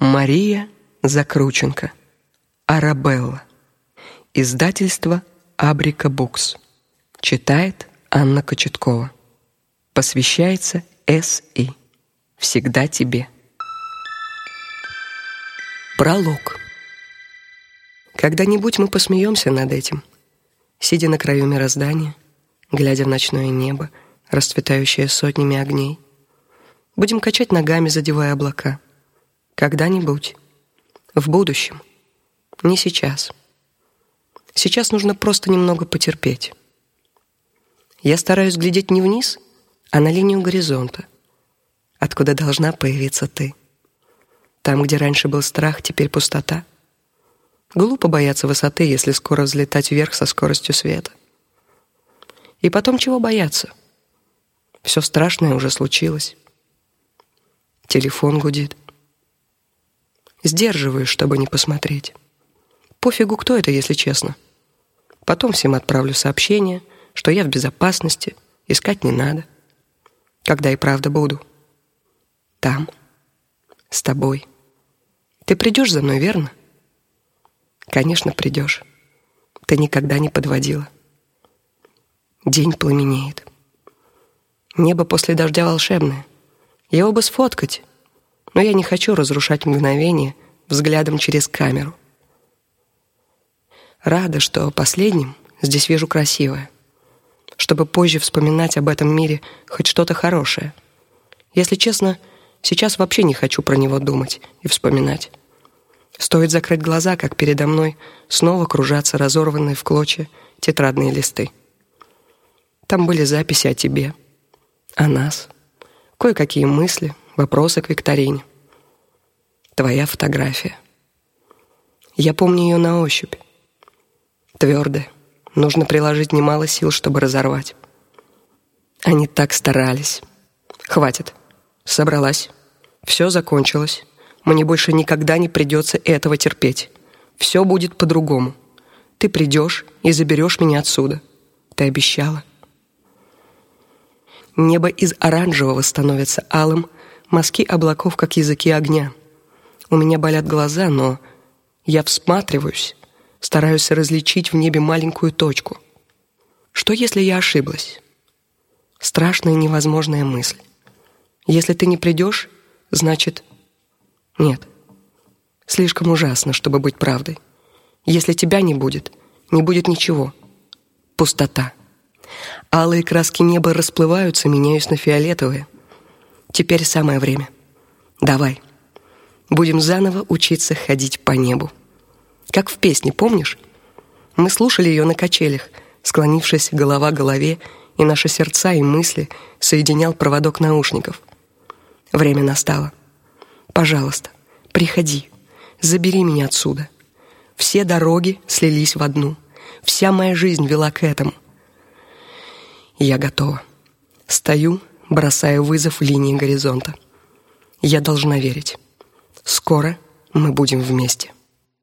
Мария Закрученко. Арабелла. Издательство Абрика Букс. Читает Анна Кочеткова. Посвящается С.И. Всегда тебе. Пролог. Когда-нибудь мы посмеемся над этим, сидя на краю мироздания, глядя в ночное небо, расцветающее сотнями огней. Будем качать ногами, задевая облака. Когда-нибудь. В будущем. Не сейчас. Сейчас нужно просто немного потерпеть. Я стараюсь глядеть не вниз, а на линию горизонта, откуда должна появиться ты. Там, где раньше был страх, теперь пустота. Глупо бояться высоты, если скоро взлетать вверх со скоростью света. И потом чего бояться? Все страшное уже случилось. Телефон гудит. Сдерживаюсь, чтобы не посмотреть. Пофигу, кто это, если честно. Потом всем отправлю сообщение, что я в безопасности, искать не надо. Когда и правда буду. Там. С тобой. Ты придешь за мной, верно? Конечно, придешь. Ты никогда не подводила. День пламенеет. Небо после дождя волшебное. Его бы сфоткать, но я не хочу разрушать мгновение взглядом через камеру. Рада, что последним здесь вижу красивое, чтобы позже вспоминать об этом мире хоть что-то хорошее. Если честно, сейчас вообще не хочу про него думать и вспоминать. Стоит закрыть глаза, как передо мной снова кружатся разорванные в клочья тетрадные листы. Там были записи о тебе, о нас, кое-какие мысли, Вопросы к викторине. Твоя фотография. Я помню ее на ощупь. Твердая. Нужно приложить немало сил, чтобы разорвать. Они так старались. Хватит. Собралась. Все закончилось. Мне больше никогда не придется этого терпеть. Все будет по-другому. Ты придешь и заберешь меня отсюда. Ты обещала. Небо из оранжевого становится алым, Мазки облаков, как языки огня. У меня болят глаза, но я всматриваюсь, стараюсь различить в небе маленькую точку. Что если я ошиблась? Страшная невозможная мысль. Если ты не придешь, значит нет. Слишком ужасно, чтобы быть правдой. Если тебя не будет, не будет ничего. Пустота. Алые краски неба расплываются, меняясь на фиолетовые. Теперь самое время. Давай. Будем заново учиться ходить по небу. Как в песне, помнишь? Мы слушали ее на качелях, склонившись голова к голове, и наши сердца и мысли соединял проводок наушников. Время настало. Пожалуйста, приходи. Забери меня отсюда. Все дороги слились в одну. Вся моя жизнь вела к этому. Я готова. Стою бросая вызов линии горизонта. Я должна верить. Скоро мы будем вместе.